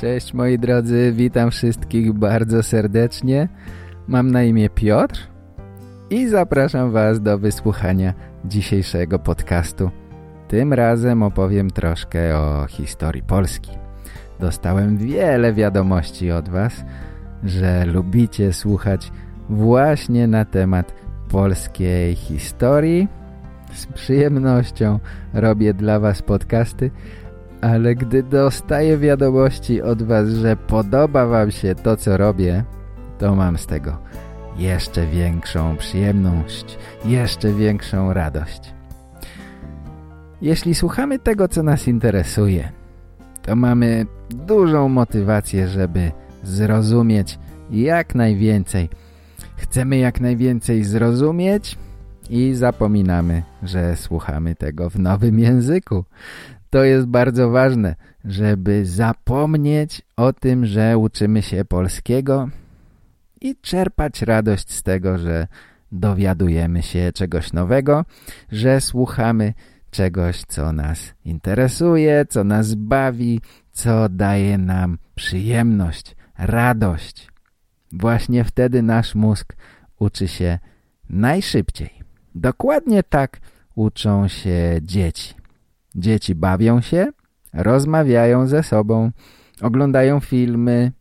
Cześć moi drodzy, witam wszystkich bardzo serdecznie. Mam na imię Piotr i zapraszam Was do wysłuchania dzisiejszego podcastu. Tym razem opowiem troszkę o historii Polski. Dostałem wiele wiadomości od Was, że lubicie słuchać właśnie na temat polskiej historii. Z przyjemnością robię dla Was podcasty, ale gdy dostaję wiadomości od Was, że podoba Wam się to, co robię, to mam z tego jeszcze większą przyjemność, jeszcze większą radość. Jeśli słuchamy tego, co nas interesuje, to mamy dużą motywację, żeby zrozumieć jak najwięcej. Chcemy jak najwięcej zrozumieć i zapominamy, że słuchamy tego w nowym języku. To jest bardzo ważne, żeby zapomnieć o tym, że uczymy się polskiego i czerpać radość z tego, że dowiadujemy się czegoś nowego, że słuchamy czegoś, co nas interesuje, co nas bawi, co daje nam przyjemność, radość. Właśnie wtedy nasz mózg uczy się najszybciej. Dokładnie tak uczą się dzieci. Dzieci bawią się, rozmawiają ze sobą, oglądają filmy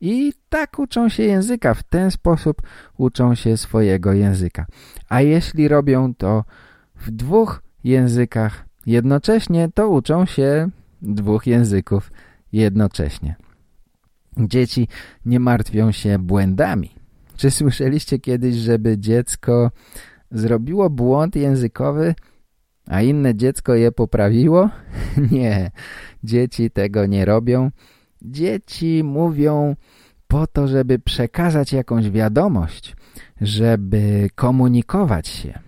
i tak uczą się języka. W ten sposób uczą się swojego języka. A jeśli robią to w dwóch językach jednocześnie, to uczą się dwóch języków jednocześnie. Dzieci nie martwią się błędami. Czy słyszeliście kiedyś, żeby dziecko zrobiło błąd językowy, a inne dziecko je poprawiło? Nie, dzieci tego nie robią. Dzieci mówią po to, żeby przekazać jakąś wiadomość, żeby komunikować się.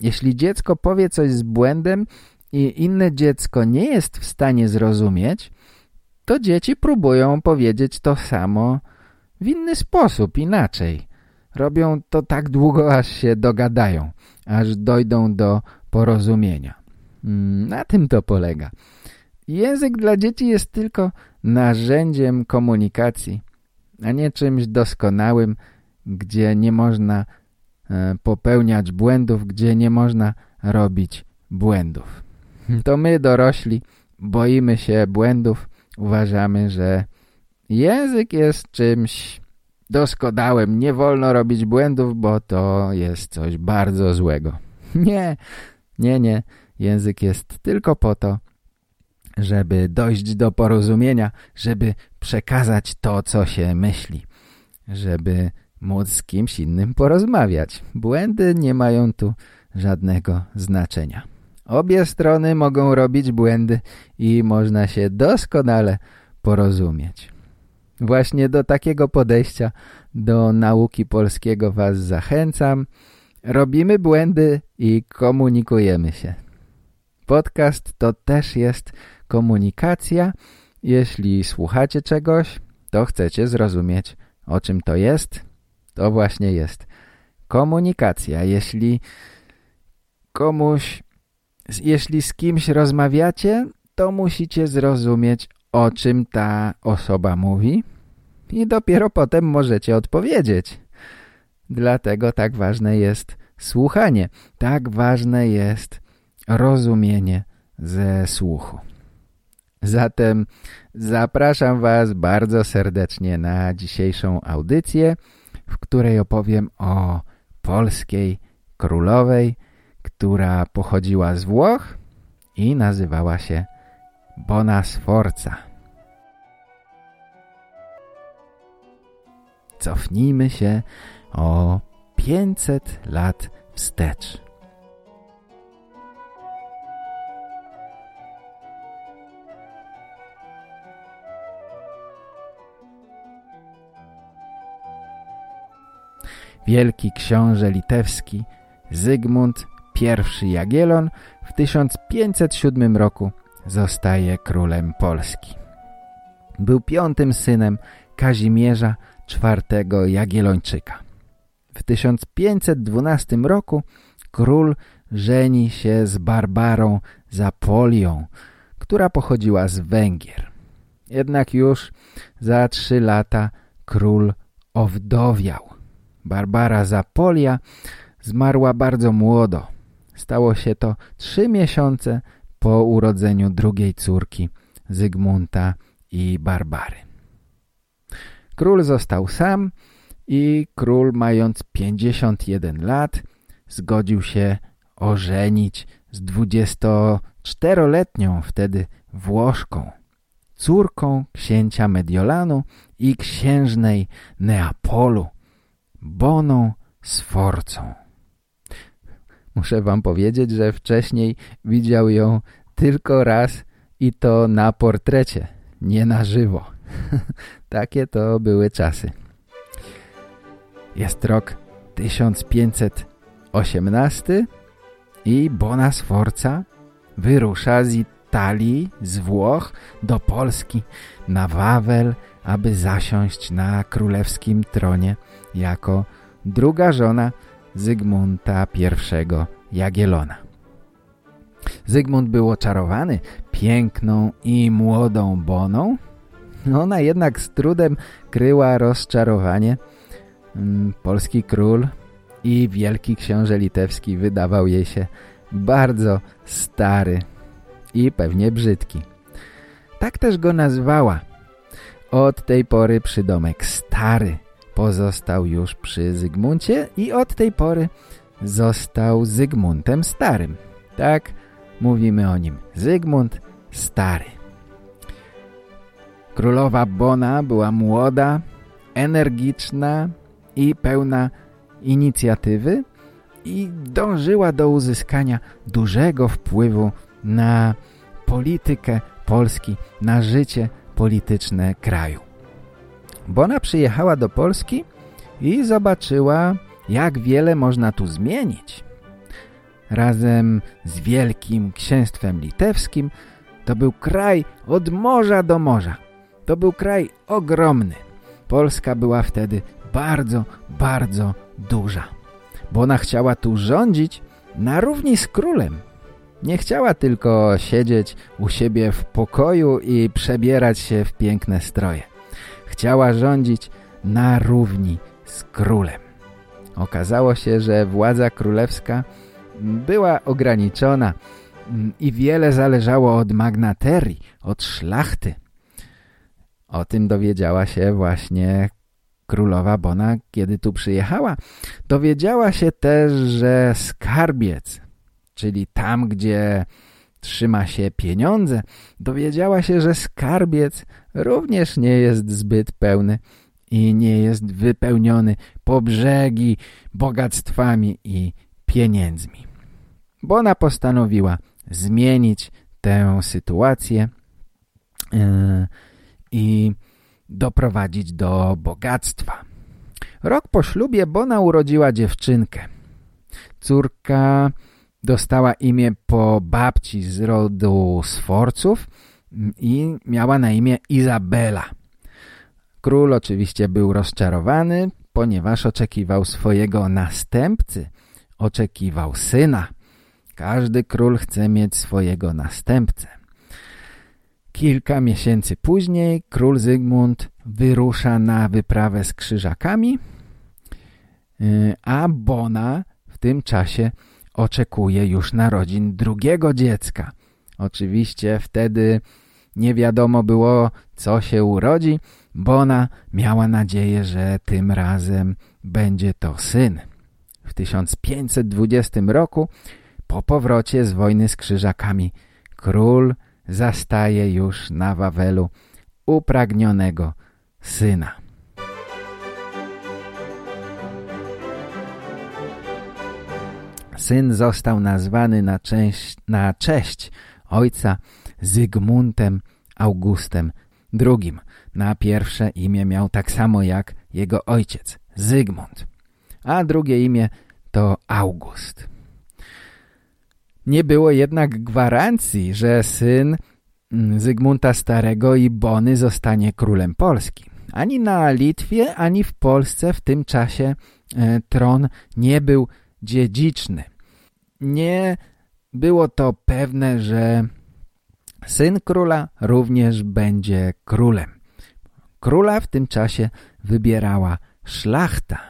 Jeśli dziecko powie coś z błędem i inne dziecko nie jest w stanie zrozumieć, to dzieci próbują powiedzieć to samo w inny sposób, inaczej. Robią to tak długo, aż się dogadają, aż dojdą do porozumienia. Mm, na tym to polega. Język dla dzieci jest tylko narzędziem komunikacji, a nie czymś doskonałym, gdzie nie można e, popełniać błędów, gdzie nie można robić błędów. To my dorośli boimy się błędów, uważamy, że język jest czymś doskonałym, nie wolno robić błędów, bo to jest coś bardzo złego. Nie, nie, nie. Język jest tylko po to, żeby dojść do porozumienia, żeby przekazać to, co się myśli, żeby móc z kimś innym porozmawiać. Błędy nie mają tu żadnego znaczenia. Obie strony mogą robić błędy i można się doskonale porozumieć. Właśnie do takiego podejścia do nauki polskiego Was zachęcam. Robimy błędy i komunikujemy się. Podcast to też jest komunikacja. Jeśli słuchacie czegoś, to chcecie zrozumieć, o czym to jest. To właśnie jest komunikacja. Jeśli komuś, jeśli z kimś rozmawiacie, to musicie zrozumieć, o czym ta osoba mówi i dopiero potem możecie odpowiedzieć. Dlatego tak ważne jest słuchanie. Tak ważne jest rozumienie ze słuchu. Zatem zapraszam Was bardzo serdecznie na dzisiejszą audycję, w której opowiem o polskiej królowej, która pochodziła z Włoch i nazywała się Bona Sforza. Cofnijmy się o 500 lat wstecz. Wielki książę litewski Zygmunt I Jagielon w 1507 roku zostaje królem Polski. Był piątym synem Kazimierza IV Jagiellończyka. W 1512 roku król żeni się z Barbarą Zapolią, która pochodziła z Węgier. Jednak już za trzy lata król owdowiał. Barbara Zapolia zmarła bardzo młodo. Stało się to trzy miesiące po urodzeniu drugiej córki Zygmunta i Barbary. Król został sam i król mając 51 lat zgodził się ożenić z 24-letnią wtedy Włoszką, córką księcia Mediolanu i księżnej Neapolu, Boną Sforcą. Muszę wam powiedzieć, że wcześniej widział ją tylko raz i to na portrecie, nie na żywo. Takie to były czasy. Jest rok 1518 i Bona Sforza wyrusza z Italii, z Włoch do Polski na Wawel, aby zasiąść na królewskim tronie jako druga żona Zygmunta I Jagielona. Zygmunt był oczarowany piękną i młodą Boną. Ona jednak z trudem kryła rozczarowanie. Mm, polski król i wielki książę litewski wydawał jej się bardzo stary i pewnie brzydki. Tak też go nazwała. Od tej pory przydomek stary pozostał już przy Zygmuncie i od tej pory został Zygmuntem Starym. Tak mówimy o nim. Zygmunt Stary. Królowa Bona była młoda, energiczna i pełna inicjatywy i dążyła do uzyskania dużego wpływu na politykę Polski, na życie polityczne kraju. Bona przyjechała do Polski i zobaczyła, jak wiele można tu zmienić. Razem z Wielkim Księstwem Litewskim to był kraj od morza do morza. To był kraj ogromny. Polska była wtedy bardzo, bardzo duża. Bo ona chciała tu rządzić na równi z królem. Nie chciała tylko siedzieć u siebie w pokoju i przebierać się w piękne stroje. Chciała rządzić na równi z królem. Okazało się, że władza królewska była ograniczona i wiele zależało od magnaterii, od szlachty. O tym dowiedziała się właśnie królowa Bona, kiedy tu przyjechała. Dowiedziała się też, że skarbiec, czyli tam, gdzie trzyma się pieniądze, dowiedziała się, że skarbiec również nie jest zbyt pełny i nie jest wypełniony po brzegi bogactwami i pieniędzmi. Bona postanowiła zmienić tę sytuację yy, i doprowadzić do bogactwa. Rok po ślubie Bona urodziła dziewczynkę. Córka dostała imię po babci z rodu Sforców i miała na imię Izabela. Król oczywiście był rozczarowany, ponieważ oczekiwał swojego następcy, oczekiwał syna. Każdy król chce mieć swojego następcę. Kilka miesięcy później król Zygmunt wyrusza na wyprawę z krzyżakami, y, a Bona w tym czasie oczekuje już narodzin drugiego dziecka. Oczywiście wtedy nie wiadomo było, co się urodzi. Bona miała nadzieję, że tym razem będzie to syn. W 1520 roku, po powrocie z wojny z krzyżakami, król zastaje już na Wawelu upragnionego syna. Syn został nazwany na, część, na cześć ojca Zygmuntem Augustem II. Na pierwsze imię miał tak samo jak jego ojciec, Zygmunt. a drugie imię to August. Nie było jednak gwarancji, że syn mm, Zygmunta Starego i Bony zostanie królem Polski. Ani na Litwie, ani w Polsce w tym czasie e, tron nie był dziedziczny. Nie było to pewne, że syn króla również będzie królem. Króla w tym czasie wybierała szlachta.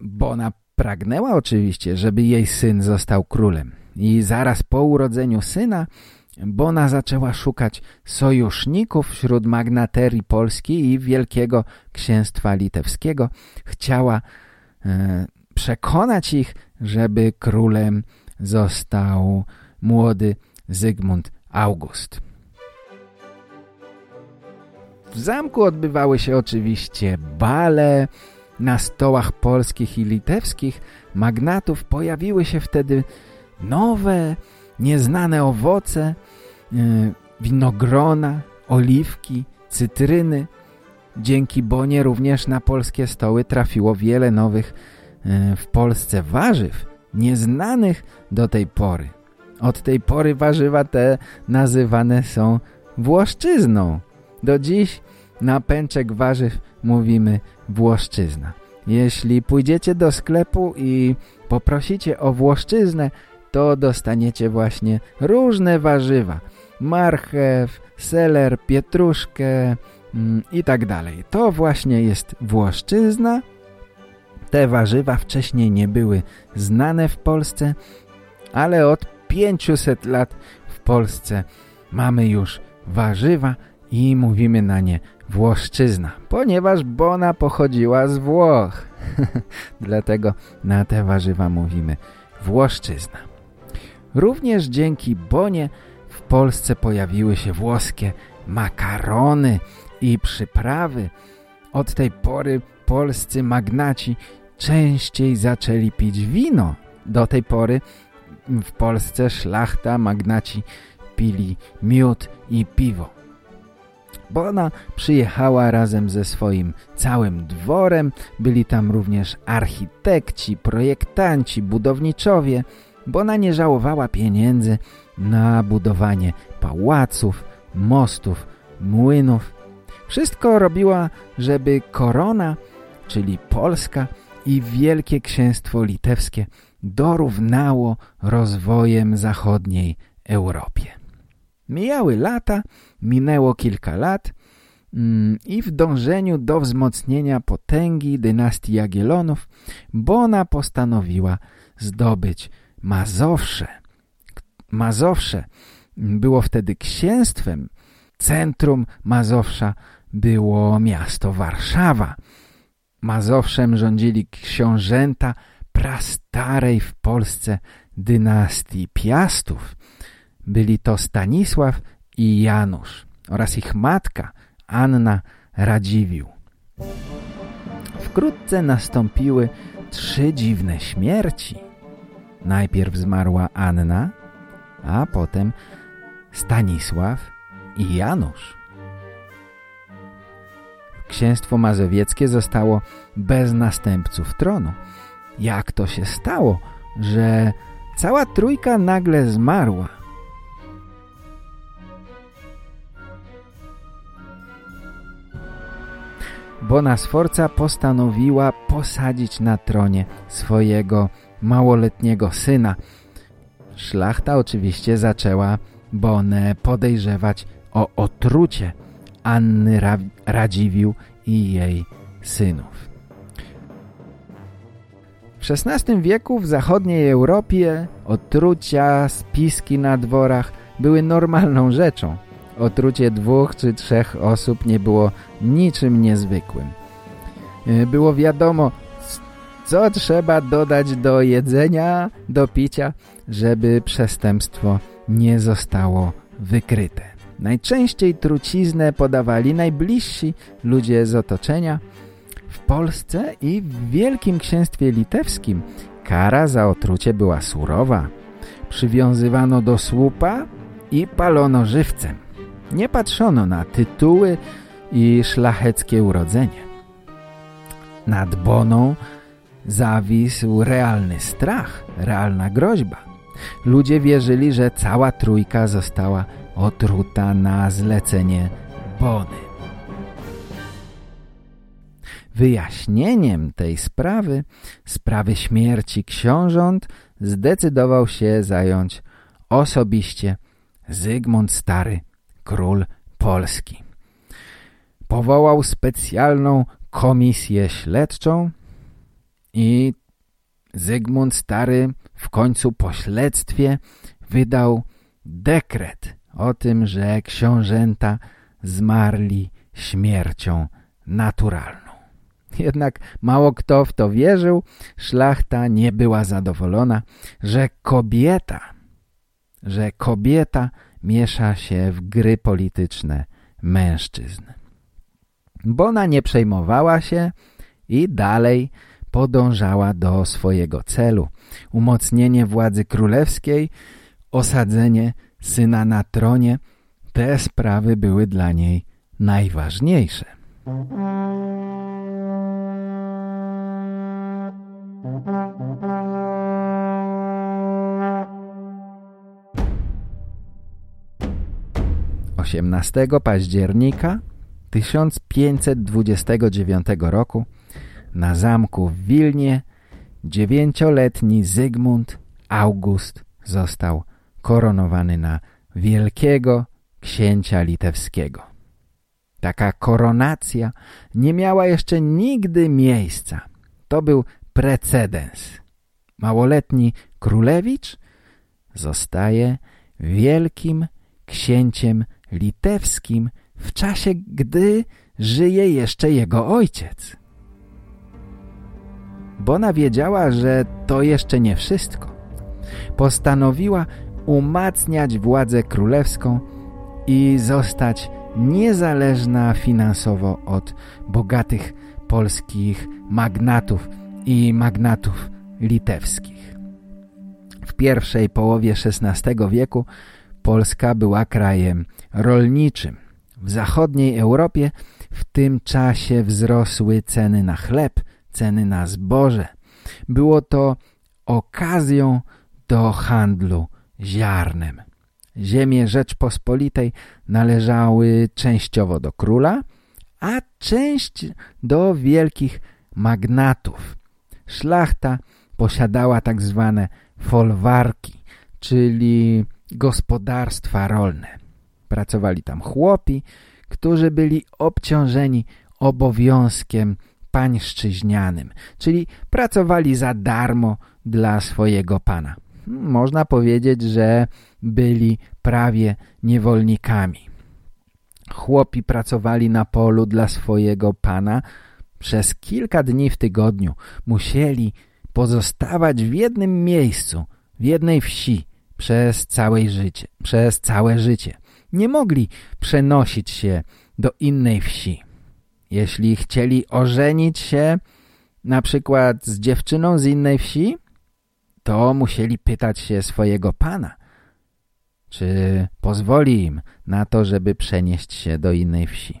Bona pragnęła oczywiście, żeby jej syn został królem. I zaraz po urodzeniu syna Bona zaczęła szukać sojuszników wśród magnaterii Polski i Wielkiego Księstwa Litewskiego. Chciała e, przekonać ich, żeby królem został młody Zygmunt August. W zamku odbywały się oczywiście bale. Na stołach polskich i litewskich magnatów pojawiły się wtedy nowe, nieznane owoce, e, winogrona, oliwki, cytryny. Dzięki Bonie również na polskie stoły trafiło wiele nowych e, w Polsce warzyw, nieznanych do tej pory. Od tej pory warzywa te nazywane są Włoszczyzną. Do dziś na pęczek warzyw mówimy Włoszczyzna. Jeśli pójdziecie do sklepu i poprosicie o Włoszczyznę, to dostaniecie właśnie różne warzywa. Marchew, seler, pietruszkę mm, i tak dalej. To właśnie jest Włoszczyzna. Te warzywa wcześniej nie były znane w Polsce, ale od 500 lat w Polsce mamy już warzywa i mówimy na nie Włoszczyzna, ponieważ Bona pochodziła z Włoch. Dlatego na te warzywa mówimy Włoszczyzna. Również dzięki Bonie w Polsce pojawiły się włoskie makarony i przyprawy. Od tej pory polscy magnaci częściej zaczęli pić wino. Do tej pory w Polsce szlachta, magnaci pili miód i piwo. Bona przyjechała razem ze swoim całym dworem. Byli tam również architekci, projektanci, budowniczowie. Bona nie żałowała pieniędzy na budowanie pałaców, mostów, młynów. Wszystko robiła, żeby korona, czyli Polska i Wielkie Księstwo Litewskie dorównało rozwojem zachodniej Europie. Mijały lata, minęło kilka lat mm, i w dążeniu do wzmocnienia potęgi dynastii Jagiellonów Bona postanowiła zdobyć Mazowsze. Mazowsze było wtedy księstwem. Centrum Mazowsza było miasto Warszawa. Mazowszem rządzili książęta prastarej w Polsce dynastii Piastów. Byli to Stanisław i Janusz oraz ich matka Anna Radziwił. Wkrótce nastąpiły trzy dziwne śmierci. Najpierw zmarła Anna, a potem Stanisław i Janusz. Księstwo mazowieckie zostało bez następców tronu. Jak to się stało, że cała trójka nagle zmarła? Bona Sforca postanowiła posadzić na tronie swojego małoletniego syna. Szlachta oczywiście zaczęła Bonę podejrzewać o otrucie Anny Radziwił i jej synów. W XVI wieku w zachodniej Europie otrucia, spiski na dworach były normalną rzeczą. Otrucie dwóch czy trzech osób nie było niczym niezwykłym. E, było wiadomo, co trzeba dodać do jedzenia, do picia, żeby przestępstwo nie zostało wykryte. Najczęściej truciznę podawali najbliżsi ludzie z otoczenia. W Polsce i w Wielkim Księstwie Litewskim kara za otrucie była surowa. Przywiązywano do słupa i palono żywcem. Nie patrzono na tytuły i szlacheckie urodzenie. Nad Boną zawisł realny strach, realna groźba. Ludzie wierzyli, że cała trójka została otruta na zlecenie Bony. Wyjaśnieniem tej sprawy, sprawy śmierci książąt, zdecydował się zająć osobiście Zygmunt Stary, król Polski. Powołał specjalną komisję śledczą i Zygmunt Stary w końcu po śledztwie wydał dekret o tym, że książęta zmarli śmiercią naturalną. Jednak mało kto w to wierzył, szlachta nie była zadowolona, że kobieta, że kobieta miesza się w gry polityczne mężczyzn. Bona nie przejmowała się i dalej podążała do swojego celu. Umocnienie władzy królewskiej, osadzenie syna na tronie, te sprawy były dla niej najważniejsze. Osiemnastego października 1529 roku na zamku w Wilnie dziewięcioletni Zygmunt August został koronowany na wielkiego księcia litewskiego. Taka koronacja nie miała jeszcze nigdy miejsca. To był precedens. Małoletni królewicz zostaje wielkim księciem litewskim w czasie, gdy żyje jeszcze jego ojciec. Bona wiedziała, że to jeszcze nie wszystko. Postanowiła umacniać władzę królewską i zostać niezależna finansowo od bogatych polskich magnatów i magnatów litewskich. W pierwszej połowie XVI wieku Polska była krajem rolniczym. W zachodniej Europie w tym czasie wzrosły ceny na chleb, ceny na zboże. Było to okazją do handlu ziarnem. Ziemie Rzeczpospolitej należały częściowo do króla, a część do wielkich magnatów. Szlachta posiadała tak zwane folwarki, czyli gospodarstwa rolne. Pracowali tam chłopi, którzy byli obciążeni obowiązkiem pańszczyźnianym, czyli pracowali za darmo dla swojego pana. Można powiedzieć, że byli prawie niewolnikami. Chłopi pracowali na polu dla swojego pana przez kilka dni w tygodniu. Musieli pozostawać w jednym miejscu, w jednej wsi przez całe życie. Przez całe życie. Nie mogli przenosić się do innej wsi. Jeśli chcieli ożenić się na przykład z dziewczyną z innej wsi, to musieli pytać się swojego pana, czy pozwoli im na to, żeby przenieść się do innej wsi.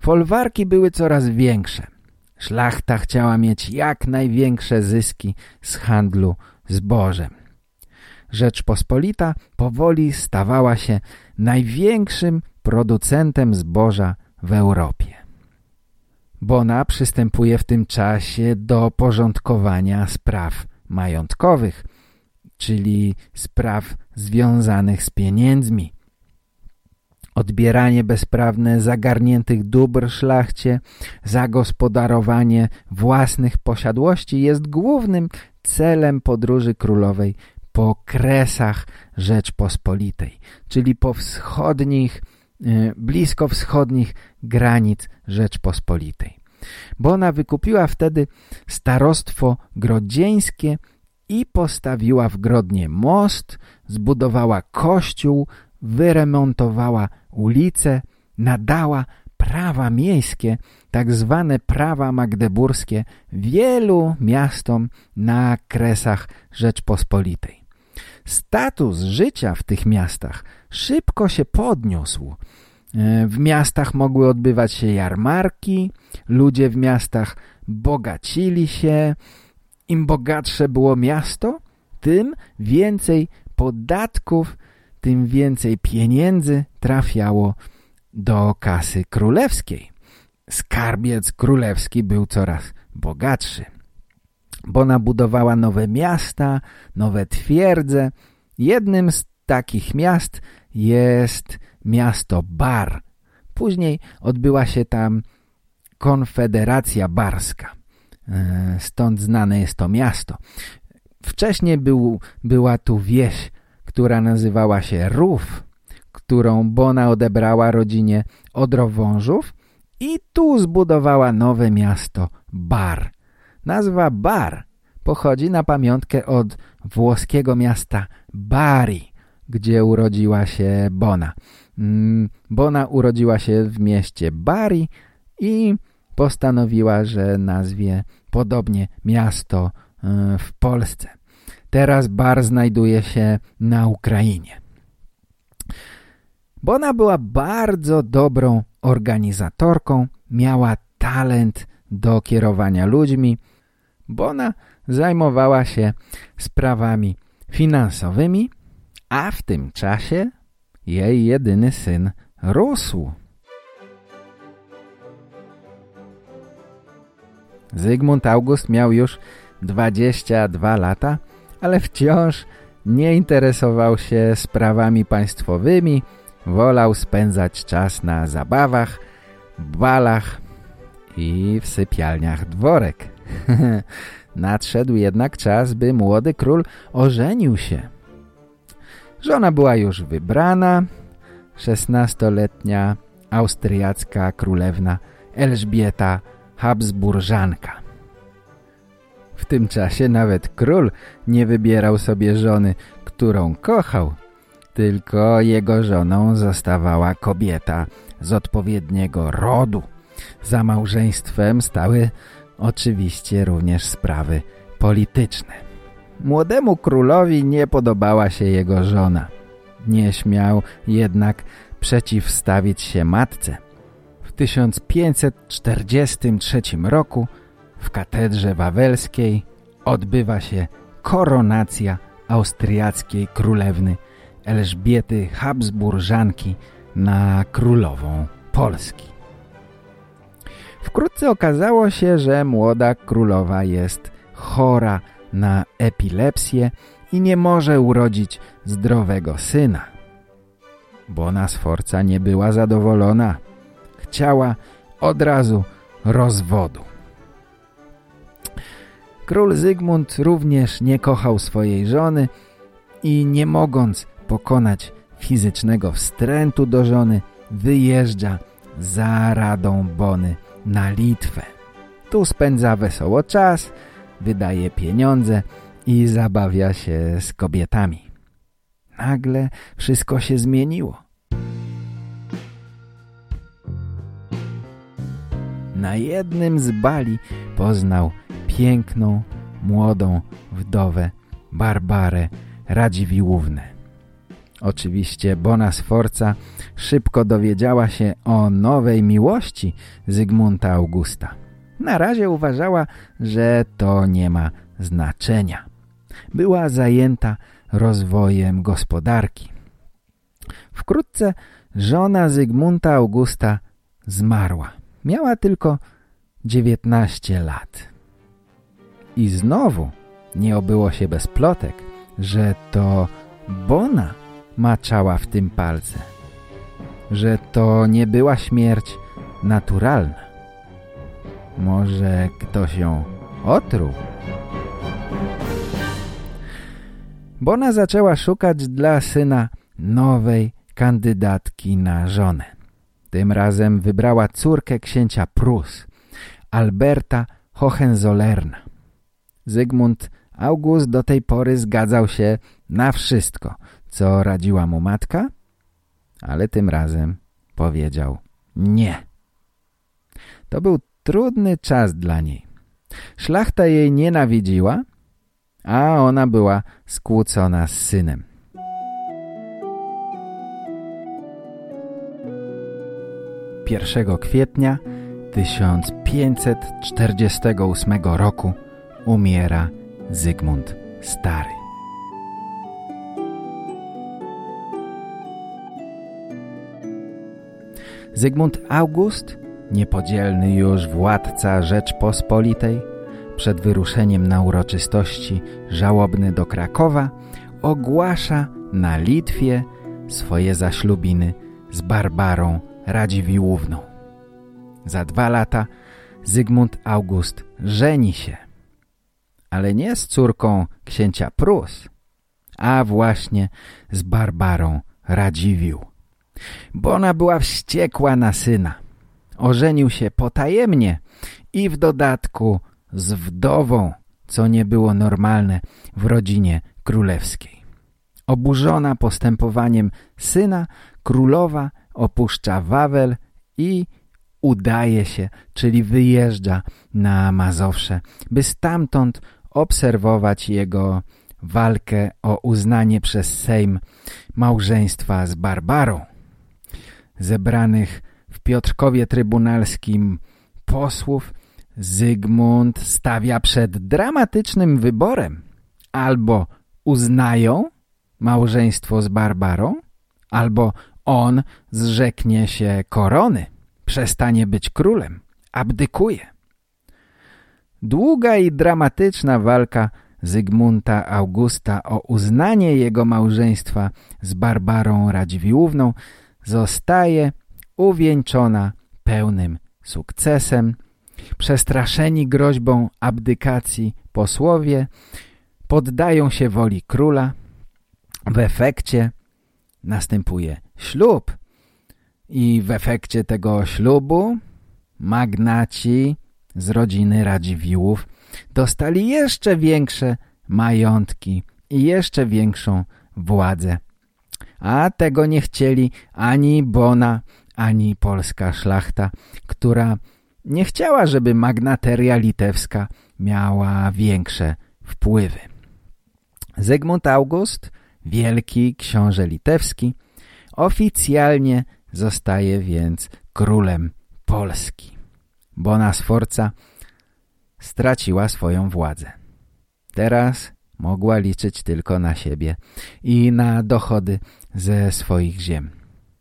Folwarki były coraz większe. Szlachta chciała mieć jak największe zyski z handlu zbożem. Rzeczpospolita powoli stawała się największym producentem zboża w Europie. Bona przystępuje w tym czasie do porządkowania spraw majątkowych, czyli spraw związanych z pieniędzmi. Odbieranie bezprawne zagarniętych dóbr szlachcie, zagospodarowanie własnych posiadłości jest głównym celem podróży królowej po kresach Rzeczpospolitej, czyli po wschodnich, blisko wschodnich granic Rzeczpospolitej. Bo ona wykupiła wtedy starostwo grodzieńskie i postawiła w Grodnie most, zbudowała kościół, wyremontowała ulice, nadała prawa miejskie, tak zwane prawa magdeburskie wielu miastom na kresach Rzeczpospolitej. Status życia w tych miastach szybko się podniósł. E, w miastach mogły odbywać się jarmarki, ludzie w miastach bogacili się. Im bogatsze było miasto, tym więcej podatków, tym więcej pieniędzy trafiało do kasy królewskiej. Skarbiec królewski był coraz bogatszy, bo nabudowała nowe miasta, nowe twierdze. Jednym z takich miast jest miasto Bar. Później odbyła się tam Konfederacja Barska. E, stąd znane jest to miasto. Wcześniej był, była tu wieś, która nazywała się Rów, którą Bona odebrała rodzinie Odrowążów i tu zbudowała nowe miasto Bar. Nazwa Bar pochodzi na pamiątkę od włoskiego miasta Bari, gdzie urodziła się Bona. Mm, Bona urodziła się w mieście Bari i postanowiła, że nazwie podobnie miasto y, w Polsce. Teraz bar znajduje się na Ukrainie. Bona była bardzo dobrą organizatorką, miała talent do kierowania ludźmi. Bona zajmowała się sprawami finansowymi, a w tym czasie jej jedyny syn rósł. Zygmunt August miał już 22 lata, ale wciąż nie interesował się sprawami państwowymi, wolał spędzać czas na zabawach, balach i w sypialniach dworek. Nadszedł jednak czas, by młody król ożenił się. Żona była już wybrana, szesnastoletnia austriacka królewna Elżbieta Habsburżanka. W tym czasie nawet król nie wybierał sobie żony, którą kochał, tylko jego żoną zostawała kobieta z odpowiedniego rodu. Za małżeństwem stały oczywiście również sprawy polityczne. Młodemu królowi nie podobała się jego żona. Nie śmiał jednak przeciwstawić się matce. W 1543 roku w katedrze wawelskiej odbywa się koronacja austriackiej królewny Elżbiety Habsburżanki na królową Polski. Wkrótce okazało się, że młoda królowa jest chora na epilepsję i nie może urodzić zdrowego syna. Bona Sforca nie była zadowolona. Chciała od razu rozwodu. Król Zygmunt również nie kochał swojej żony i nie mogąc pokonać fizycznego wstrętu do żony, wyjeżdża za radą Bony na Litwę. Tu spędza wesoło czas, wydaje pieniądze i zabawia się z kobietami. Nagle wszystko się zmieniło. Na jednym z bali poznał piękną, młodą wdowę Barbarę Radziwiłównę. Oczywiście Bona Sforca szybko dowiedziała się o nowej miłości Zygmunta Augusta. Na razie uważała, że to nie ma znaczenia. Była zajęta rozwojem gospodarki. Wkrótce żona Zygmunta Augusta zmarła. Miała tylko 19 lat. I znowu nie obyło się bez plotek, że to Bona maczała w tym palce. Że to nie była śmierć naturalna. Może ktoś ją otruł? Bona zaczęła szukać dla syna nowej kandydatki na żonę. Tym razem wybrała córkę księcia Prus, Alberta Hohenzollerna. Zygmunt August do tej pory zgadzał się na wszystko, co radziła mu matka, ale tym razem powiedział nie. To był trudny czas dla niej. Szlachta jej nienawidziła, a ona była skłócona z synem. Pierwszego kwietnia 1548 roku umiera Zygmunt Stary. Zygmunt August, niepodzielny już władca Rzeczpospolitej, przed wyruszeniem na uroczystości żałobny do Krakowa, ogłasza na Litwie swoje zaślubiny z Barbarą Radziwiłłówną. Za dwa lata Zygmunt August żeni się, ale nie z córką księcia Prus, a właśnie z Barbarą Radziwiłł. Bo ona była wściekła na syna. Ożenił się potajemnie i w dodatku z wdową, co nie było normalne w rodzinie królewskiej. Oburzona postępowaniem syna, królowa opuszcza Wawel i udaje się, czyli wyjeżdża na Mazowsze, by stamtąd obserwować jego walkę o uznanie przez Sejm małżeństwa z Barbarą. Zebranych w Piotrkowie Trybunalskim posłów Zygmunt stawia przed dramatycznym wyborem. Albo uznają małżeństwo z Barbarą, albo on zrzeknie się korony, przestanie być królem, abdykuje. Długa i dramatyczna walka Zygmunta Augusta o uznanie jego małżeństwa z Barbarą Radziwiłłówną zostaje uwieńczona pełnym sukcesem. Przestraszeni groźbą abdykacji posłowie poddają się woli króla. W efekcie następuje ślub i w efekcie tego ślubu magnaci z rodziny Radziwiłłów dostali jeszcze większe majątki i jeszcze większą władzę. A tego nie chcieli ani Bona, ani polska szlachta, która nie chciała, żeby magnateria litewska miała większe wpływy. Zygmunt August, wielki książę litewski, oficjalnie zostaje więc królem Polski. Bona Sforca straciła swoją władzę. Teraz mogła liczyć tylko na siebie i na dochody ze swoich ziem.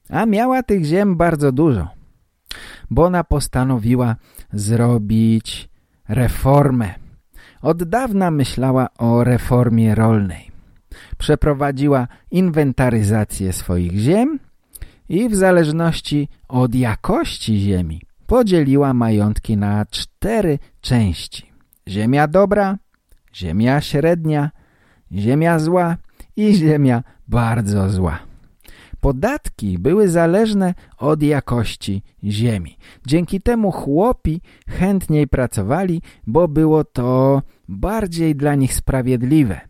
A miała tych ziem bardzo dużo. Bona postanowiła zrobić reformę. Od dawna myślała o reformie rolnej. Przeprowadziła inwentaryzację swoich ziem i w zależności od jakości ziemi podzieliła majątki na cztery części. Ziemia dobra, ziemia średnia, ziemia zła i ziemia bardzo zła. Podatki były zależne od jakości ziemi. Dzięki temu chłopi chętniej pracowali, bo było to bardziej dla nich sprawiedliwe.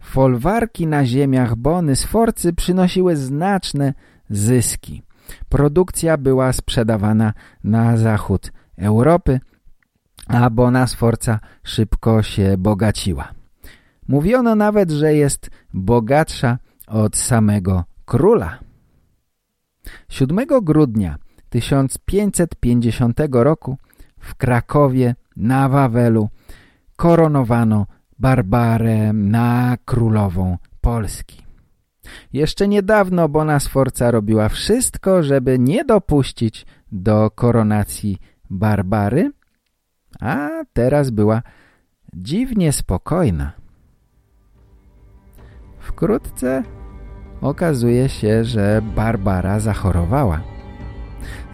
Folwarki na ziemiach Bony Sforcy przynosiły znaczne zyski. Produkcja była sprzedawana na zachód Europy, a Bona Sforca szybko się bogaciła. Mówiono nawet, że jest bogatsza od samego króla. 7 grudnia 1550 roku w Krakowie na Wawelu koronowano Barbarę na królową Polski. Jeszcze niedawno Bona Sforca robiła wszystko, żeby nie dopuścić do koronacji Barbary, a teraz była dziwnie spokojna. Wkrótce okazuje się, że Barbara zachorowała.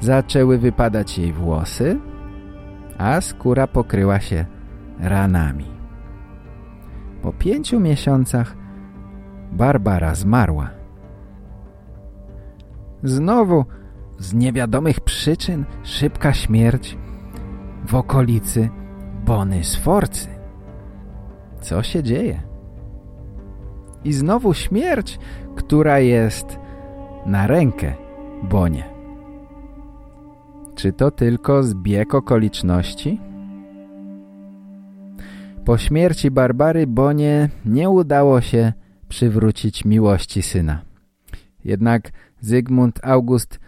Zaczęły wypadać jej włosy, a skóra pokryła się ranami. Po pięciu miesiącach Barbara zmarła. Znowu z niewiadomych przyczyn szybka śmierć w okolicy Bony Sforcy. Co się dzieje? I znowu śmierć, która jest na rękę Bonie. Czy to tylko zbieg okoliczności? Po śmierci Barbary Bonie nie udało się przywrócić miłości syna. Jednak Zygmunt August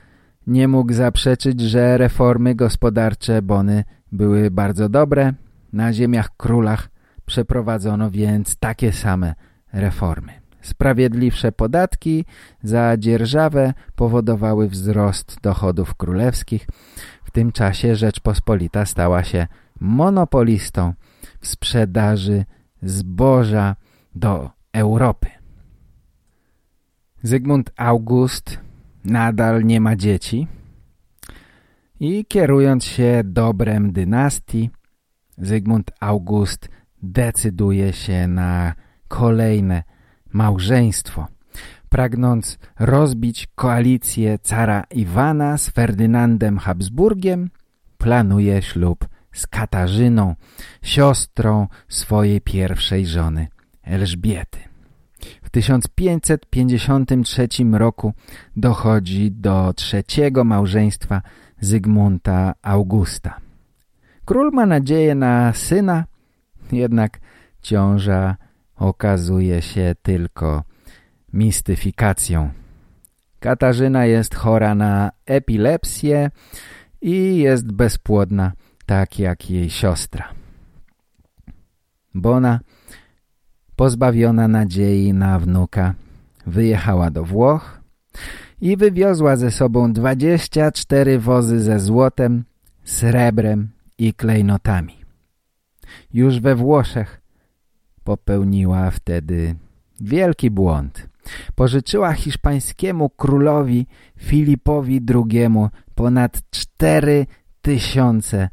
nie mógł zaprzeczyć, że reformy gospodarcze Bony były bardzo dobre. Na ziemiach królach przeprowadzono więc takie same reformy. Sprawiedliwsze podatki za dzierżawę powodowały wzrost dochodów królewskich. W tym czasie Rzeczpospolita stała się monopolistą w sprzedaży zboża do Europy. Zygmunt August nadal nie ma dzieci i kierując się dobrem dynastii, Zygmunt August decyduje się na kolejne małżeństwo, pragnąc rozbić koalicję cara Iwana z Ferdynandem Habsburgiem, planuje ślub z Katarzyną, siostrą swojej pierwszej żony Elżbiety. W 1553 roku dochodzi do trzeciego małżeństwa Zygmunta Augusta. Król ma nadzieję na syna, jednak ciąża okazuje się tylko mistyfikacją. Katarzyna jest chora na epilepsję i jest bezpłodna, tak jak jej siostra. Bona, pozbawiona nadziei na wnuka, wyjechała do Włoch i wywiozła ze sobą 24 wozy ze złotem, srebrem i klejnotami. Już we Włoszech popełniła wtedy wielki błąd. Pożyczyła hiszpańskiemu królowi Filipowi II ponad 4 tysiące,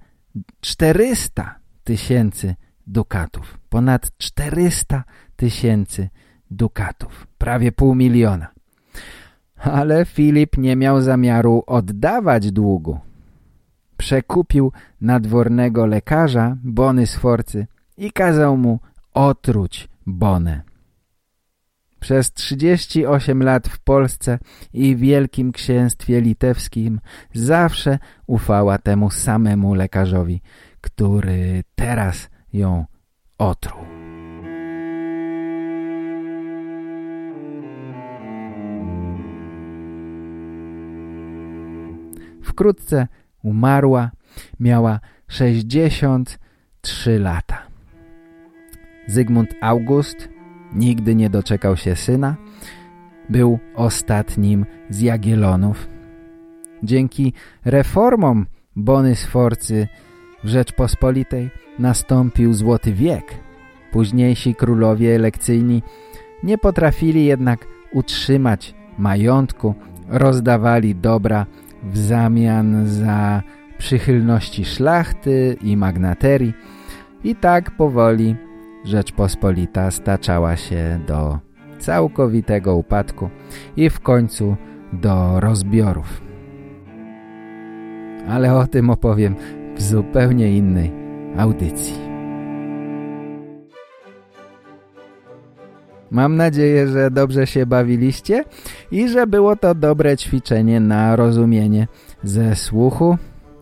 400 tysięcy dukatów. Ponad 400 tysięcy dukatów. Prawie pół miliona. Ale Filip nie miał zamiaru oddawać długu. Przekupił nadwornego lekarza Bony Sforcy i kazał mu otruć Bonę. Przez 38 lat w Polsce i Wielkim Księstwie Litewskim zawsze ufała temu samemu lekarzowi, który teraz ją otruł. Wkrótce umarła, miała 63 lata. Zygmunt August nigdy nie doczekał się syna, był ostatnim z Jagielonów. Dzięki reformom Bony Sforcy w Rzeczpospolitej nastąpił Złoty Wiek. Późniejsi królowie elekcyjni nie potrafili jednak utrzymać majątku, rozdawali dobra w zamian za przychylności szlachty i magnaterii i tak powoli Rzeczpospolita staczała się do całkowitego upadku i w końcu do rozbiorów. Ale o tym opowiem w zupełnie innej audycji. Mam nadzieję, że dobrze się bawiliście i że było to dobre ćwiczenie na rozumienie ze słuchu.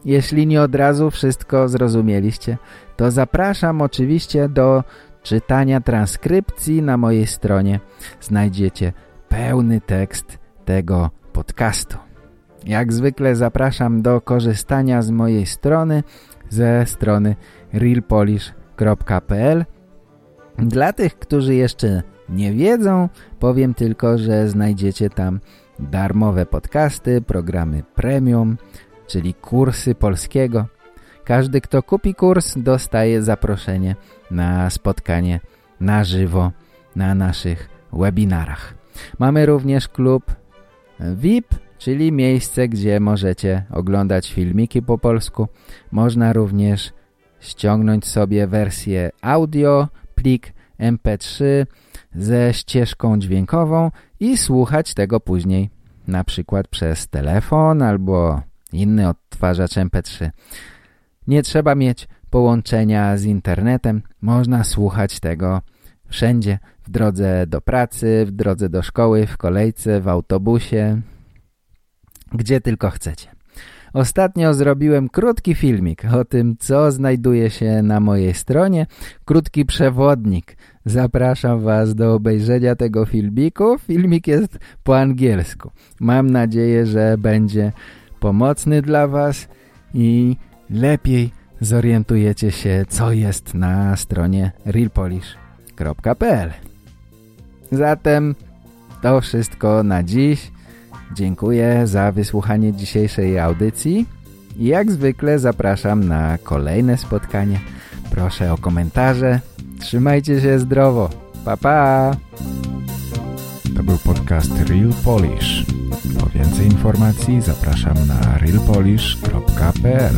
Jeśli nie od razu wszystko zrozumieliście, to zapraszam oczywiście do czytania transkrypcji na mojej stronie znajdziecie pełny tekst tego podcastu. Jak zwykle zapraszam do korzystania z mojej strony, ze strony realpolish.pl Dla tych, którzy jeszcze nie wiedzą, powiem tylko, że znajdziecie tam darmowe podcasty, programy premium, czyli kursy polskiego, każdy, kto kupi kurs, dostaje zaproszenie na spotkanie na żywo na naszych webinarach. Mamy również klub VIP, czyli miejsce, gdzie możecie oglądać filmiki po polsku. Można również ściągnąć sobie wersję audio, plik mp3 ze ścieżką dźwiękową i słuchać tego później na przykład przez telefon albo inny odtwarzacz mp3. Nie trzeba mieć połączenia z internetem. Można słuchać tego wszędzie. W drodze do pracy, w drodze do szkoły, w kolejce, w autobusie. Gdzie tylko chcecie. Ostatnio zrobiłem krótki filmik o tym, co znajduje się na mojej stronie. Krótki przewodnik. Zapraszam Was do obejrzenia tego filmiku. Filmik jest po angielsku. Mam nadzieję, że będzie pomocny dla Was i lepiej zorientujecie się, co jest na stronie realpolish.pl. Zatem to wszystko na dziś. Dziękuję za wysłuchanie dzisiejszej audycji jak zwykle zapraszam na kolejne spotkanie. Proszę o komentarze. Trzymajcie się zdrowo. Pa, pa! To był podcast Real Polish. Po więcej informacji zapraszam na realpolish.pl